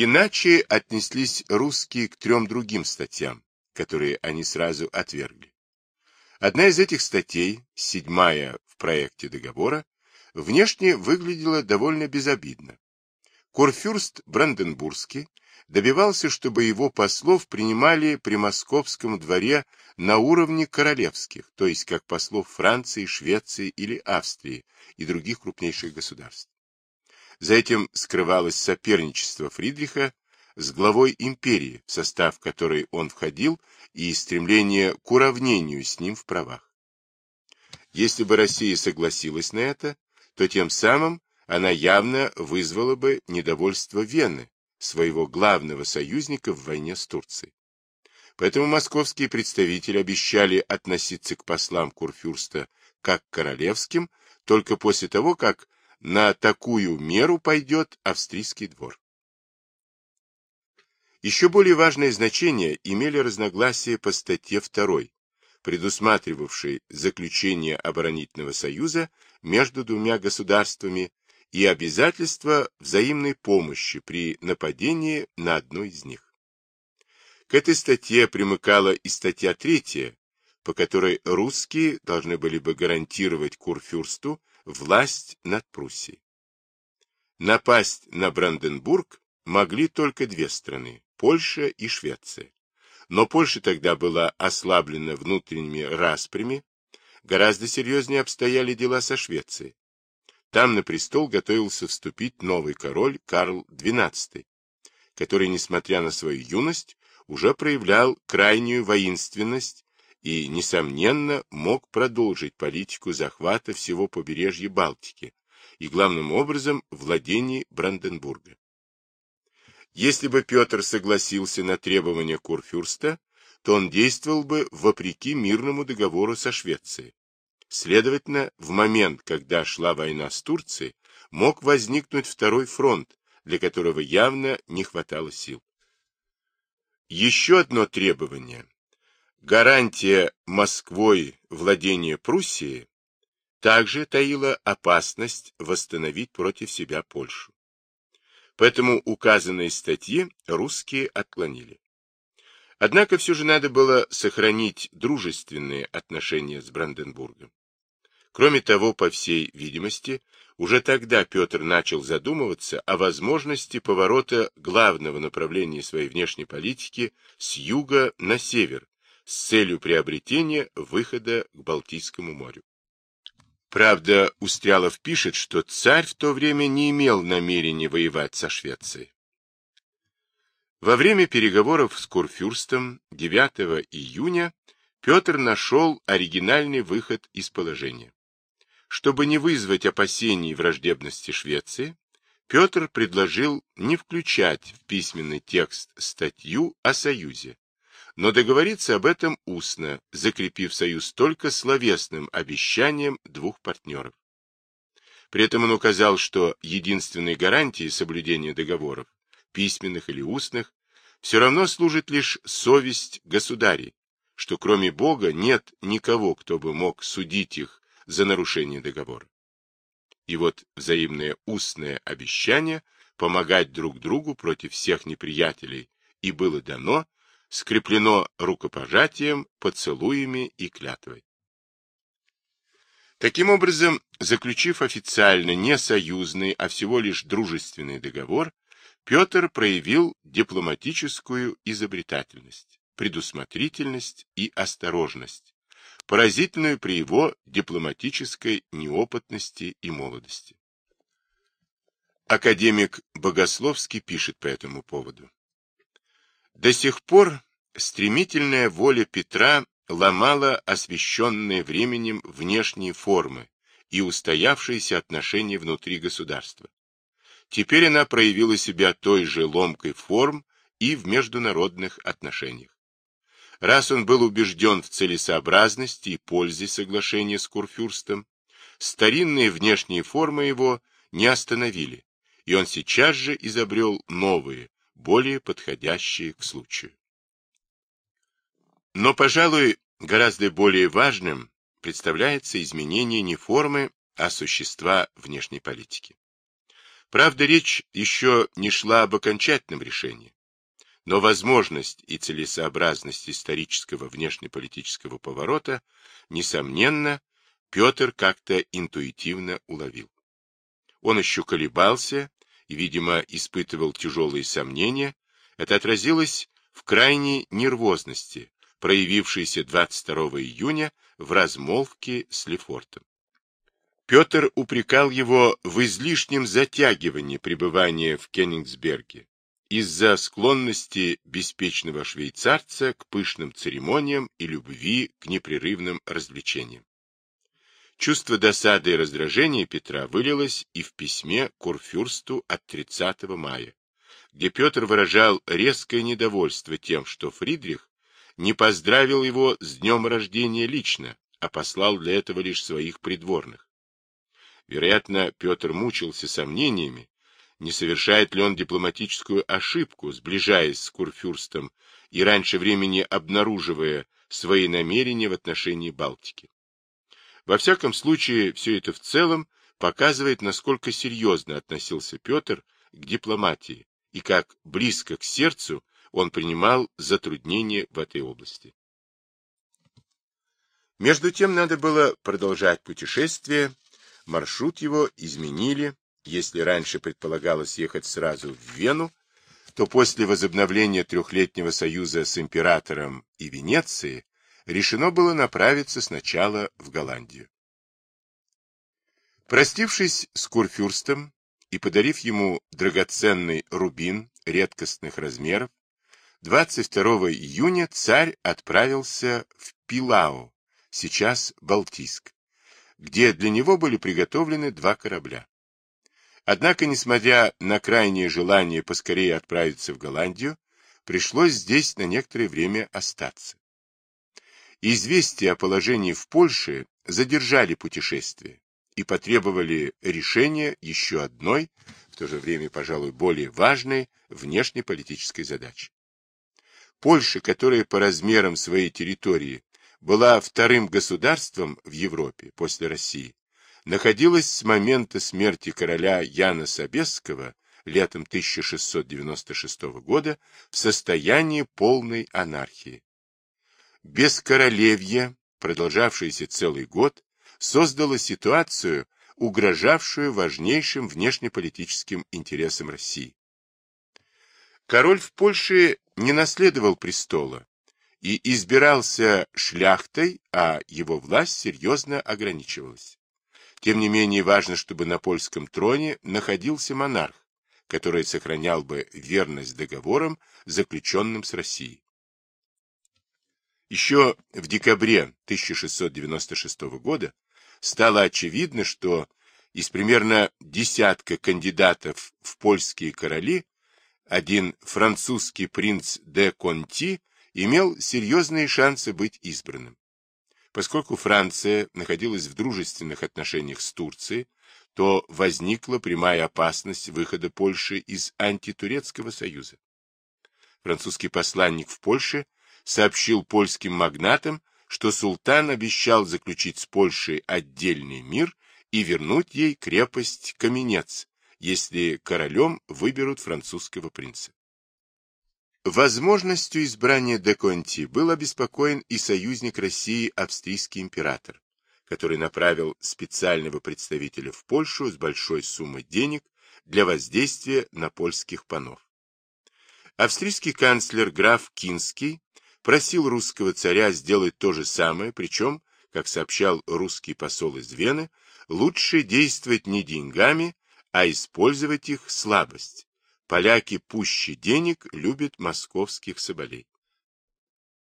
Иначе отнеслись русские к трем другим статьям, которые они сразу отвергли. Одна из этих статей, седьмая в проекте договора, внешне выглядела довольно безобидно. Курфюрст Бранденбургский добивался, чтобы его послов принимали при московском дворе на уровне королевских, то есть как послов Франции, Швеции или Австрии и других крупнейших государств. За этим скрывалось соперничество Фридриха с главой империи, в состав которой он входил, и стремление к уравнению с ним в правах. Если бы Россия согласилась на это, то тем самым она явно вызвала бы недовольство Вены, своего главного союзника в войне с Турцией. Поэтому московские представители обещали относиться к послам Курфюрста как к королевским только после того, как на такую меру пойдет австрийский двор. Еще более важное значение имели разногласия по статье 2, предусматривавшей заключение оборонительного союза между двумя государствами и обязательства взаимной помощи при нападении на одно из них. К этой статье примыкала и статья 3, по которой русские должны были бы гарантировать Курфюрсту власть над Пруссией. Напасть на Бранденбург могли только две страны – Польша и Швеция. Но Польша тогда была ослаблена внутренними распрями, гораздо серьезнее обстояли дела со Швецией. Там на престол готовился вступить новый король Карл XII, который, несмотря на свою юность, уже проявлял крайнюю воинственность и, несомненно, мог продолжить политику захвата всего побережья Балтики и, главным образом, владений Бранденбурга. Если бы Петр согласился на требования Курфюрста, то он действовал бы вопреки мирному договору со Швецией. Следовательно, в момент, когда шла война с Турцией, мог возникнуть второй фронт, для которого явно не хватало сил. Еще одно требование гарантия Москвой владения Пруссией также таила опасность восстановить против себя Польшу. Поэтому указанные статьи русские отклонили. Однако все же надо было сохранить дружественные отношения с Бранденбургом. Кроме того, по всей видимости, уже тогда Петр начал задумываться о возможности поворота главного направления своей внешней политики с юга на север, с целью приобретения выхода к Балтийскому морю. Правда, Устрялов пишет, что царь в то время не имел намерения воевать со Швецией. Во время переговоров с Курфюрстом 9 июня Петр нашел оригинальный выход из положения. Чтобы не вызвать опасений враждебности Швеции, Петр предложил не включать в письменный текст статью о союзе, но договориться об этом устно, закрепив союз только словесным обещанием двух партнеров. При этом он указал, что единственной гарантией соблюдения договоров, письменных или устных, все равно служит лишь совесть государей, что кроме Бога нет никого, кто бы мог судить их за нарушение договора. И вот взаимное устное обещание помогать друг другу против всех неприятелей и было дано скреплено рукопожатием, поцелуями и клятвой. Таким образом, заключив официально не союзный, а всего лишь дружественный договор, Петр проявил дипломатическую изобретательность, предусмотрительность и осторожность, поразительную при его дипломатической неопытности и молодости. Академик Богословский пишет по этому поводу. До сих пор стремительная воля Петра ломала освещенные временем внешние формы и устоявшиеся отношения внутри государства. Теперь она проявила себя той же ломкой форм и в международных отношениях. Раз он был убежден в целесообразности и пользе соглашения с Курфюрстом, старинные внешние формы его не остановили, и он сейчас же изобрел новые, более подходящие к случаю. Но, пожалуй, гораздо более важным представляется изменение не формы, а существа внешней политики. Правда, речь еще не шла об окончательном решении, но возможность и целесообразность исторического внешнеполитического поворота, несомненно, Петр как-то интуитивно уловил. Он еще колебался и, видимо, испытывал тяжелые сомнения. Это отразилось в крайней нервозности, проявившейся 22 июня в размолвке с Лефортом. Петр упрекал его в излишнем затягивании пребывания в Кенигсберге из-за склонности беспечного швейцарца к пышным церемониям и любви к непрерывным развлечениям. Чувство досады и раздражения Петра вылилось и в письме Курфюрсту от 30 мая, где Петр выражал резкое недовольство тем, что Фридрих не поздравил его с днем рождения лично, а послал для этого лишь своих придворных. Вероятно, Петр мучился сомнениями, не совершает ли он дипломатическую ошибку, сближаясь с Курфюрстом и раньше времени обнаруживая свои намерения в отношении Балтики. Во всяком случае, все это в целом показывает, насколько серьезно относился Петр к дипломатии и как близко к сердцу он принимал затруднения в этой области. Между тем надо было продолжать путешествие, маршрут его изменили, если раньше предполагалось ехать сразу в Вену, то после возобновления трехлетнего союза с императором и Венецией решено было направиться сначала в Голландию. Простившись с Курфюрстом и подарив ему драгоценный рубин редкостных размеров, 22 июня царь отправился в Пилау, сейчас Балтийск, где для него были приготовлены два корабля. Однако, несмотря на крайнее желание поскорее отправиться в Голландию, пришлось здесь на некоторое время остаться. Известия о положении в Польше задержали путешествие и потребовали решения еще одной, в то же время, пожалуй, более важной внешнеполитической задачи. Польша, которая по размерам своей территории была вторым государством в Европе после России, находилась с момента смерти короля Яна Собесского летом 1696 года в состоянии полной анархии. Бескоролевье, продолжавшееся целый год, создало ситуацию, угрожавшую важнейшим внешнеполитическим интересам России. Король в Польше не наследовал престола и избирался шляхтой, а его власть серьезно ограничивалась. Тем не менее важно, чтобы на польском троне находился монарх, который сохранял бы верность договорам, заключенным с Россией. Еще в декабре 1696 года стало очевидно, что из примерно десятка кандидатов в польские короли один французский принц де Конти имел серьезные шансы быть избранным. Поскольку Франция находилась в дружественных отношениях с Турцией, то возникла прямая опасность выхода Польши из антитурецкого союза. Французский посланник в Польше сообщил польским магнатам, что султан обещал заключить с Польшей отдельный мир и вернуть ей крепость Каменец, если королем выберут французского принца. Возможностью избрания де Конти был обеспокоен и союзник России австрийский император, который направил специального представителя в Польшу с большой суммой денег для воздействия на польских панов. Австрийский канцлер граф Кинский просил русского царя сделать то же самое, причем, как сообщал русский посол из Вены, лучше действовать не деньгами, а использовать их слабость. Поляки пуще денег любят московских соболей.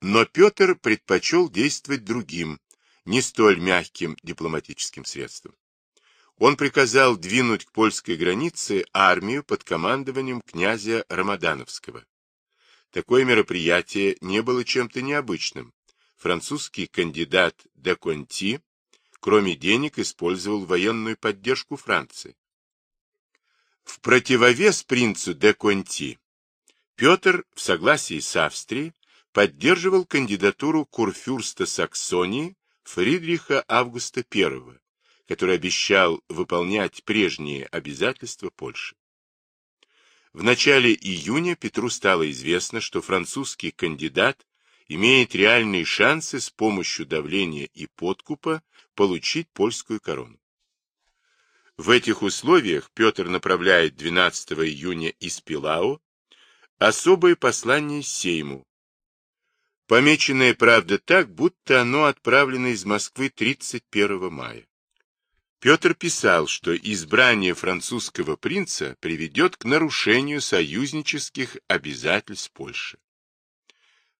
Но Петр предпочел действовать другим, не столь мягким дипломатическим средством. Он приказал двинуть к польской границе армию под командованием князя Рамадановского. Такое мероприятие не было чем-то необычным. Французский кандидат де Конти, кроме денег, использовал военную поддержку Франции. В противовес принцу де Конти Петр, в согласии с Австрией, поддерживал кандидатуру курфюрста Саксонии Фридриха Августа I, который обещал выполнять прежние обязательства Польши. В начале июня Петру стало известно, что французский кандидат имеет реальные шансы с помощью давления и подкупа получить польскую корону. В этих условиях Петр направляет 12 июня из Пилау особое послание Сейму, помеченное, правда, так, будто оно отправлено из Москвы 31 мая. Петр писал, что избрание французского принца приведет к нарушению союзнических обязательств Польши.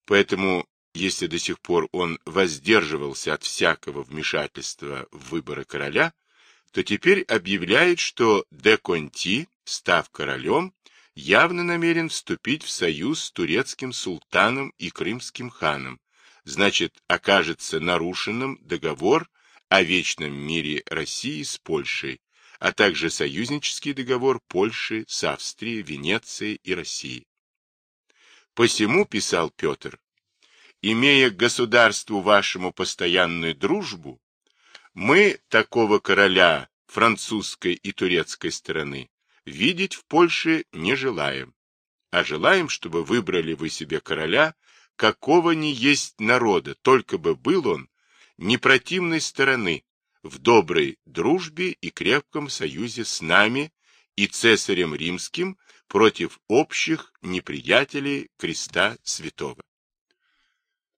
Поэтому, если до сих пор он воздерживался от всякого вмешательства в выборы короля, то теперь объявляет, что де Конти, став королем, явно намерен вступить в союз с турецким султаном и крымским ханом, значит, окажется нарушенным договор о вечном мире России с Польшей, а также союзнический договор Польши с Австрией, Венецией и Россией. Посему, писал Петр, имея к государству вашему постоянную дружбу, мы такого короля французской и турецкой стороны видеть в Польше не желаем, а желаем, чтобы выбрали вы себе короля, какого ни есть народа, только бы был он непротивной стороны, в доброй дружбе и крепком союзе с нами и цесарем римским против общих неприятелей креста святого.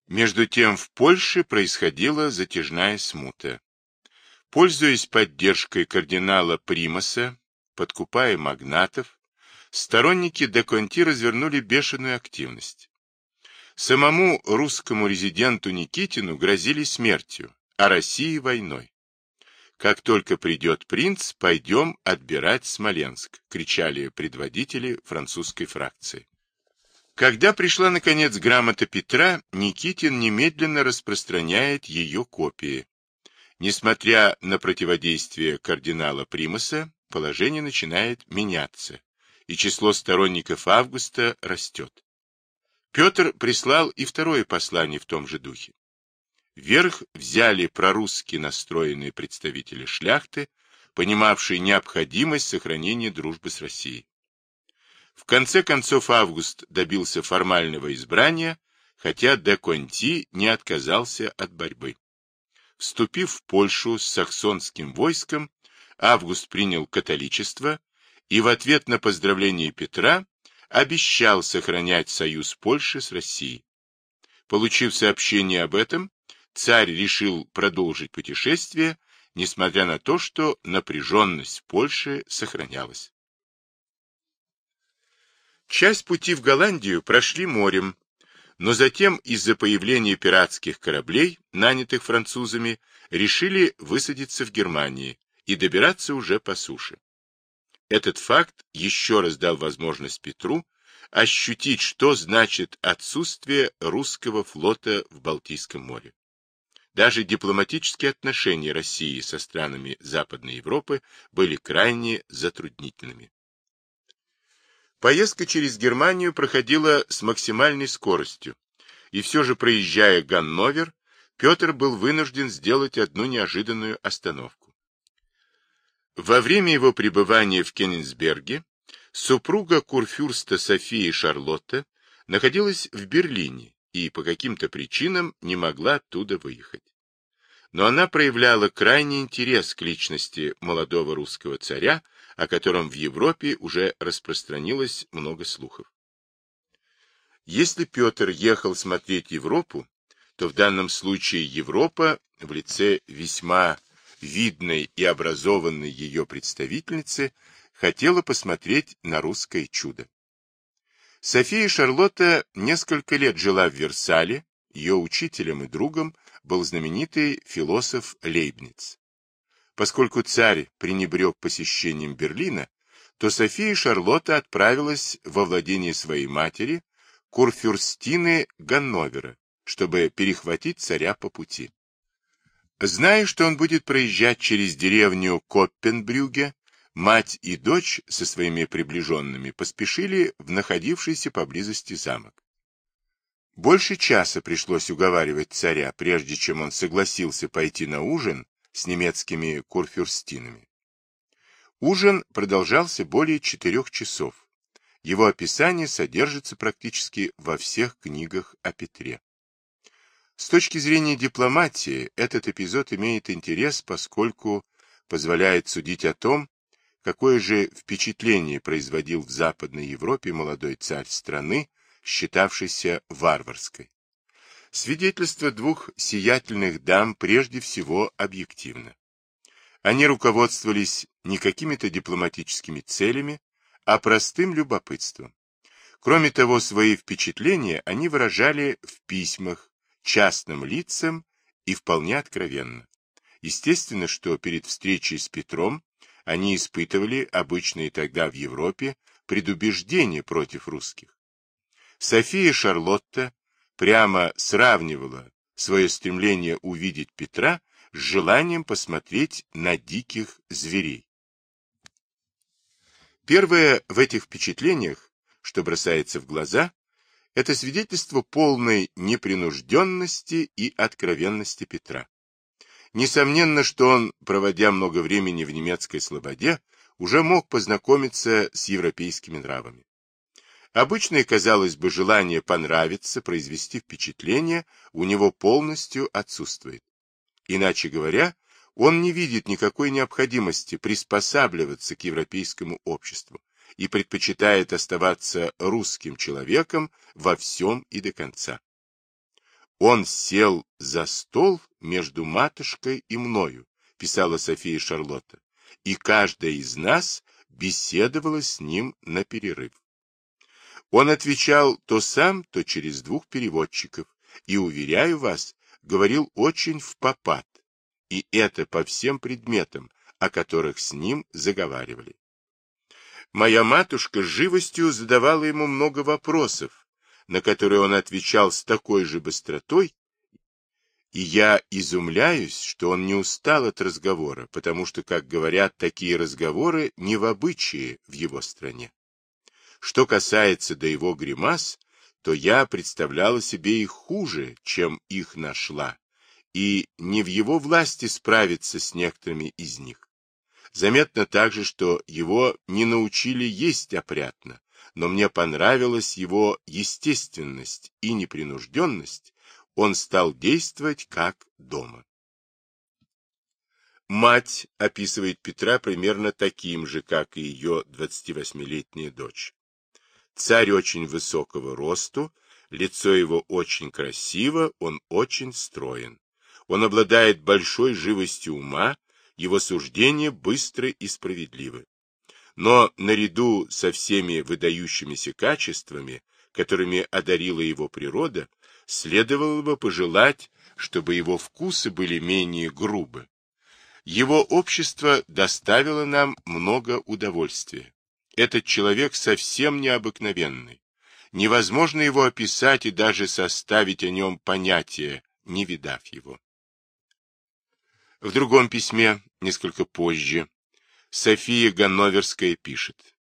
Между тем в Польше происходила затяжная смута. Пользуясь поддержкой кардинала Примаса, подкупая магнатов, сторонники де Конти развернули бешеную активность. Самому русскому резиденту Никитину грозили смертью, а России войной. «Как только придет принц, пойдем отбирать Смоленск», — кричали предводители французской фракции. Когда пришла, наконец, грамота Петра, Никитин немедленно распространяет ее копии. Несмотря на противодействие кардинала Примаса, положение начинает меняться, и число сторонников Августа растет. Петр прислал и второе послание в том же духе. Вверх взяли прорусски настроенные представители шляхты, понимавшие необходимость сохранения дружбы с Россией. В конце концов Август добился формального избрания, хотя де Конти не отказался от борьбы. Вступив в Польшу с саксонским войском, Август принял католичество и в ответ на поздравление Петра обещал сохранять союз Польши с Россией. Получив сообщение об этом, царь решил продолжить путешествие, несмотря на то, что напряженность в Польше сохранялась. Часть пути в Голландию прошли морем, но затем из-за появления пиратских кораблей, нанятых французами, решили высадиться в Германии и добираться уже по суше. Этот факт еще раз дал возможность Петру ощутить, что значит отсутствие русского флота в Балтийском море. Даже дипломатические отношения России со странами Западной Европы были крайне затруднительными. Поездка через Германию проходила с максимальной скоростью, и все же, проезжая Ганновер, Петр был вынужден сделать одну неожиданную остановку. Во время его пребывания в Кенигсберге супруга курфюрста Софии Шарлотта находилась в Берлине и по каким-то причинам не могла оттуда выехать. Но она проявляла крайний интерес к личности молодого русского царя, о котором в Европе уже распространилось много слухов. Если Петр ехал смотреть Европу, то в данном случае Европа в лице весьма видной и образованной ее представительницы, хотела посмотреть на русское чудо. София Шарлотта несколько лет жила в Версале, ее учителем и другом был знаменитый философ Лейбниц. Поскольку царь пренебрег посещением Берлина, то София Шарлотта отправилась во владение своей матери, Курфюрстины Ганновера, чтобы перехватить царя по пути. Зная, что он будет проезжать через деревню Коппенбрюге, мать и дочь со своими приближенными поспешили в находившийся поблизости замок. Больше часа пришлось уговаривать царя, прежде чем он согласился пойти на ужин с немецкими курфюрстинами. Ужин продолжался более четырех часов. Его описание содержится практически во всех книгах о Петре. С точки зрения дипломатии, этот эпизод имеет интерес, поскольку позволяет судить о том, какое же впечатление производил в Западной Европе молодой царь страны, считавшийся варварской. Свидетельство двух сиятельных дам прежде всего объективно. Они руководствовались не какими-то дипломатическими целями, а простым любопытством. Кроме того, свои впечатления они выражали в письмах, частным лицам и вполне откровенно. Естественно, что перед встречей с Петром они испытывали обычные тогда в Европе предубеждения против русских. София Шарлотта прямо сравнивала свое стремление увидеть Петра с желанием посмотреть на диких зверей. Первое в этих впечатлениях, что бросается в глаза, это свидетельство полной непринужденности и откровенности Петра. Несомненно, что он, проводя много времени в немецкой слободе, уже мог познакомиться с европейскими нравами. Обычное, казалось бы, желание понравиться, произвести впечатление у него полностью отсутствует. Иначе говоря, он не видит никакой необходимости приспосабливаться к европейскому обществу и предпочитает оставаться русским человеком во всем и до конца. Он сел за стол между матушкой и мною, писала София Шарлотта, и каждая из нас беседовала с ним на перерыв. Он отвечал то сам, то через двух переводчиков, и, уверяю вас, говорил очень в попад, и это по всем предметам, о которых с ним заговаривали. Моя матушка с живостью задавала ему много вопросов, на которые он отвечал с такой же быстротой, и я изумляюсь, что он не устал от разговора, потому что, как говорят, такие разговоры не в обычае в его стране. Что касается до его гримас, то я представляла себе их хуже, чем их нашла, и не в его власти справиться с некоторыми из них. Заметно также, что его не научили есть опрятно, но мне понравилась его естественность и непринужденность, он стал действовать как дома. Мать описывает Петра примерно таким же, как и ее 28-летняя дочь. Царь очень высокого росту, лицо его очень красиво, он очень строен. Он обладает большой живостью ума, его суждения быстры и справедливы. Но наряду со всеми выдающимися качествами, которыми одарила его природа, следовало бы пожелать, чтобы его вкусы были менее грубы. Его общество доставило нам много удовольствия. Этот человек совсем необыкновенный. Невозможно его описать и даже составить о нем понятие, не видав его. В другом письме, несколько позже, София Ганноверская пишет.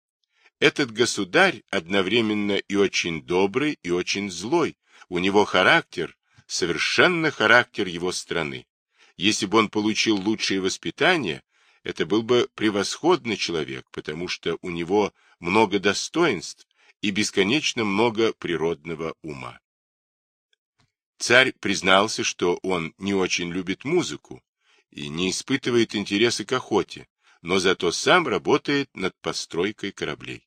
Этот государь одновременно и очень добрый, и очень злой. У него характер, совершенно характер его страны. Если бы он получил лучшее воспитание, это был бы превосходный человек, потому что у него много достоинств и бесконечно много природного ума. Царь признался, что он не очень любит музыку, и не испытывает интереса к охоте, но зато сам работает над постройкой кораблей.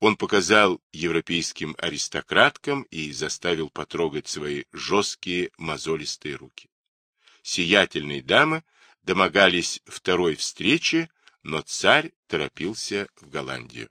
Он показал европейским аристократкам и заставил потрогать свои жесткие мозолистые руки. Сиятельные дамы домогались второй встречи, но царь торопился в Голландию.